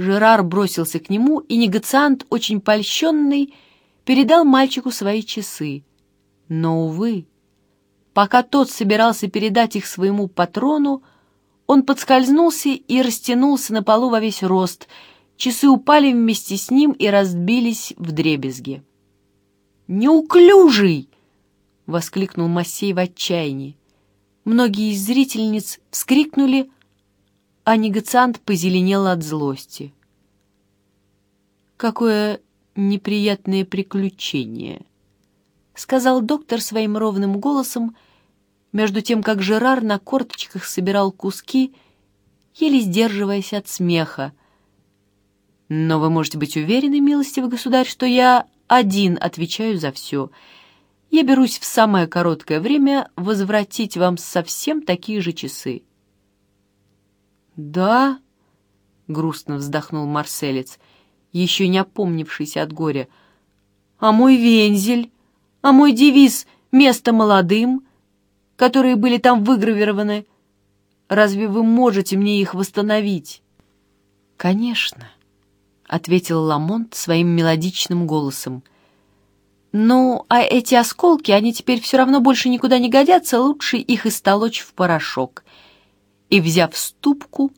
Жерар бросился к нему, и негациант, очень польщенный, передал мальчику свои часы. Но, увы, пока тот собирался передать их своему патрону, он подскользнулся и растянулся на полу во весь рост. Часы упали вместе с ним и разбились в дребезги. «Неуклюжий!» — воскликнул Массей в отчаянии. Многие из зрительниц вскрикнули, а негациант позеленел от злости. «Какое неприятное приключение!» — сказал доктор своим ровным голосом, между тем, как Жерар на корточках собирал куски, еле сдерживаясь от смеха. «Но вы можете быть уверены, милостивый государь, что я один отвечаю за все. Я берусь в самое короткое время возвратить вам совсем такие же часы». «Да?» — грустно вздохнул марселец, еще не опомнившийся от горя. «А мой вензель? А мой девиз «Место молодым», которые были там выгравированы? Разве вы можете мне их восстановить?» «Конечно», — ответил Ламонт своим мелодичным голосом. «Ну, а эти осколки, они теперь все равно больше никуда не годятся, лучше их истолочь в порошок» и, взяв ступку,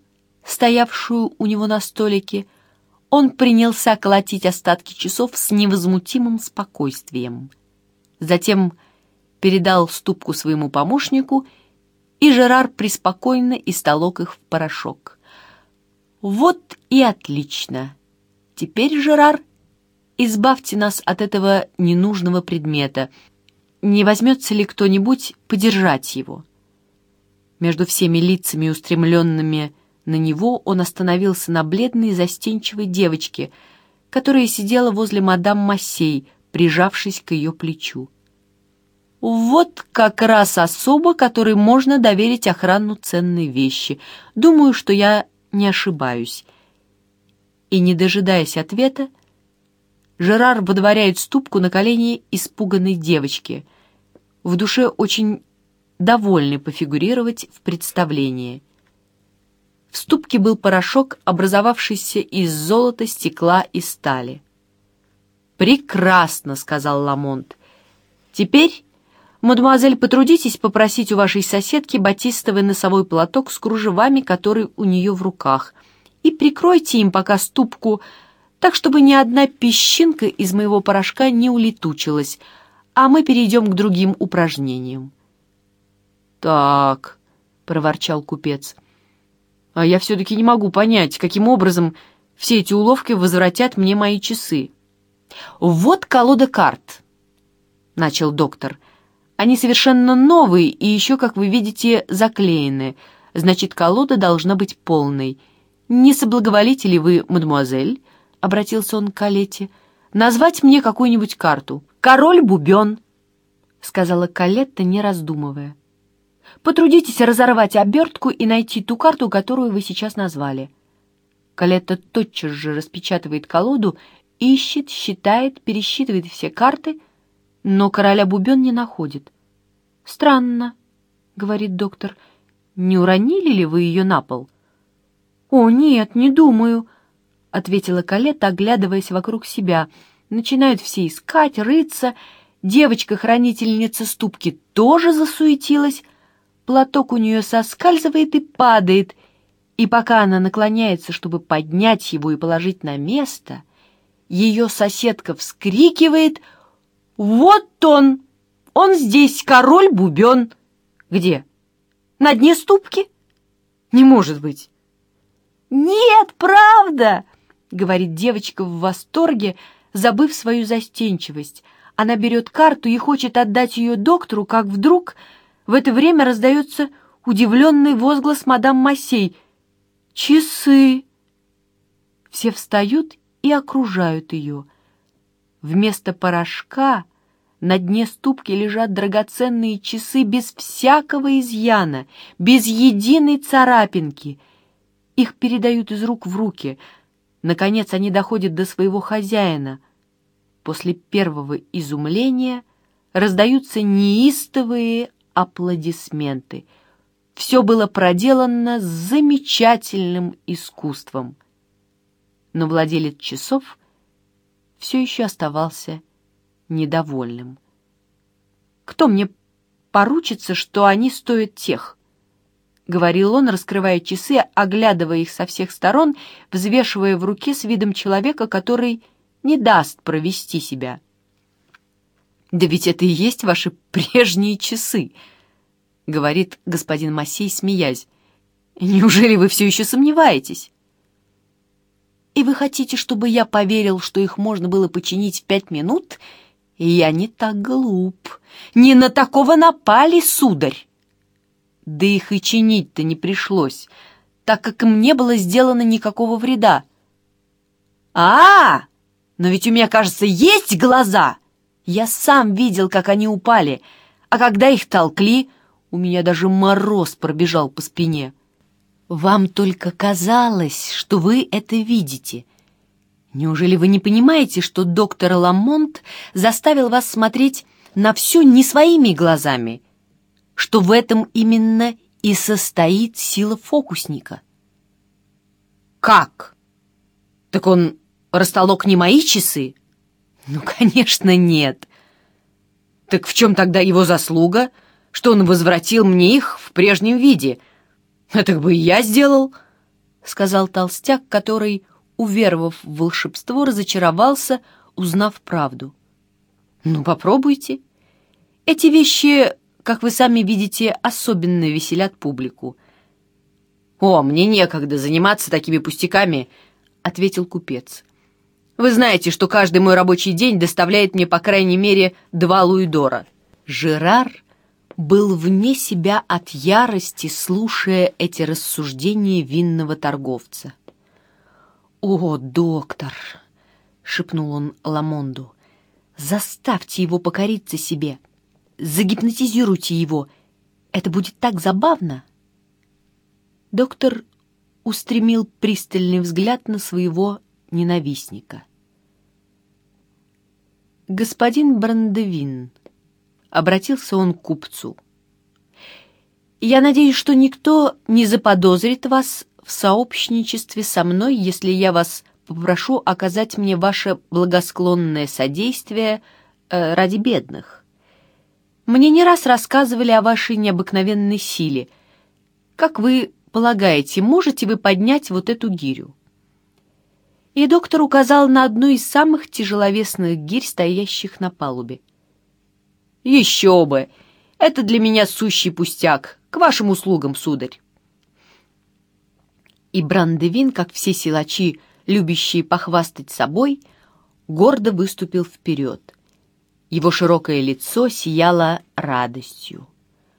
стоявшую у него на столике, он принялся колотить остатки часов с невозмутимым спокойствием. Затем передал ступку своему помощнику, и Жерар преспокойно истолок их в порошок. «Вот и отлично! Теперь, Жерар, избавьте нас от этого ненужного предмета. Не возьмется ли кто-нибудь подержать его?» Между всеми лицами, устремленными на него, он остановился на бледной застенчивой девочке, которая сидела возле мадам Массей, прижавшись к ее плечу. «Вот как раз особо, которой можно доверить охрану ценной вещи. Думаю, что я не ошибаюсь». И, не дожидаясь ответа, Жерар выдворяет ступку на колени испуганной девочки. В душе очень довольны пофигурировать в представлении. В ступке был порошок, образовавшийся из золота, стекла и стали. «Прекрасно!» — сказал Ламонт. «Теперь, мадемуазель, потрудитесь попросить у вашей соседки батистовый носовой платок с кружевами, который у нее в руках, и прикройте им пока ступку, так, чтобы ни одна песчинка из моего порошка не улетучилась, а мы перейдем к другим упражнениям. «Так», — проворчал купец, — «а я все-таки не могу понять, каким образом все эти уловки возвратят мне мои часы». «Вот колода карт», — начал доктор. «Они совершенно новые и еще, как вы видите, заклеены. Значит, колода должна быть полной. Не соблаговолите ли вы, мадемуазель?» — обратился он к Калете. «Назвать мне какую-нибудь карту. Король-бубен», — сказала Калетта, не раздумывая. Потрудитесь разорвать обертку и найти ту карту, которую вы сейчас назвали. Калетта тотчас же распечатывает колоду, ищет, считает, пересчитывает все карты, но короля Бубен не находит. «Странно», — говорит доктор, — «не уронили ли вы ее на пол?» «О, нет, не думаю», — ответила Калетта, оглядываясь вокруг себя. Начинают все искать, рыться. Девочка-хранительница ступки тоже засуетилась, платок у нее соскальзывает и падает, и пока она наклоняется, чтобы поднять его и положить на место, ее соседка вскрикивает «Вот он! Он здесь, король Бубен!» «Где? На дне ступки?» «Не может быть!» «Нет, правда!» — говорит девочка в восторге, забыв свою застенчивость. Она берет карту и хочет отдать ее доктору, как вдруг в это время раздается удивленный возглас мадам Массей. «Часы!» Все встают и окружают ее. Вместо порошка на дне ступки лежат драгоценные часы без всякого изъяна, без единой царапинки. Их передают из рук в руки. Наконец они доходят до своего хозяина. После первого изумления раздаются неистовые аплодисменты. Все было проделано с замечательным искусством. но владелец часов все еще оставался недовольным. «Кто мне поручится, что они стоят тех?» — говорил он, раскрывая часы, оглядывая их со всех сторон, взвешивая в руке с видом человека, который не даст провести себя. «Да ведь это и есть ваши прежние часы», — говорит господин Массей, смеясь. «Неужели вы все еще сомневаетесь?» «И вы хотите, чтобы я поверил, что их можно было починить в пять минут?» «Я не так глуп. Не на такого напали, сударь!» Да их и чинить-то не пришлось, так как им не было сделано никакого вреда. а, -а, -а Но ведь у меня, кажется, есть глаза! Я сам видел, как они упали, а когда их толкли, у меня даже мороз пробежал по спине. Вам только казалось, что вы это видите. Неужели вы не понимаете, что доктор Ламонт заставил вас смотреть на все не своими глазами, что в этом именно и состоит сила фокусника? Как? Так он растолок не мои часы? Ну, конечно, нет. Так в чем тогда его заслуга, что он возвратил мне их в прежнем виде? Это бы и я сделал, — сказал толстяк, который, уверовав в волшебство, разочаровался, узнав правду. Ну, попробуйте. Эти вещи, как вы сами видите, особенно веселят публику. «О, мне некогда заниматься такими пустяками», — ответил купец. Вы знаете, что каждый мой рабочий день доставляет мне по крайней мере два луидора». Жерар был вне себя от ярости, слушая эти рассуждения винного торговца. «О, доктор!» — шепнул он Ламонду. «Заставьте его покориться себе. Загипнотизируйте его. Это будет так забавно!» Доктор устремил пристальный взгляд на своего ненавистника. «Господин Брандевин», — обратился он к купцу, — «я надеюсь, что никто не заподозрит вас в сообщничестве со мной, если я вас попрошу оказать мне ваше благосклонное содействие э, ради бедных. Мне не раз рассказывали о вашей необыкновенной силе. Как вы полагаете, можете вы поднять вот эту гирю?» И доктор указал на одну из самых тяжеловесных гирь, стоящих на палубе. «Еще бы! Это для меня сущий пустяк. К вашим услугам, сударь!» И Брандевин, как все силачи, любящие похвастать собой, гордо выступил вперед. Его широкое лицо сияло радостью.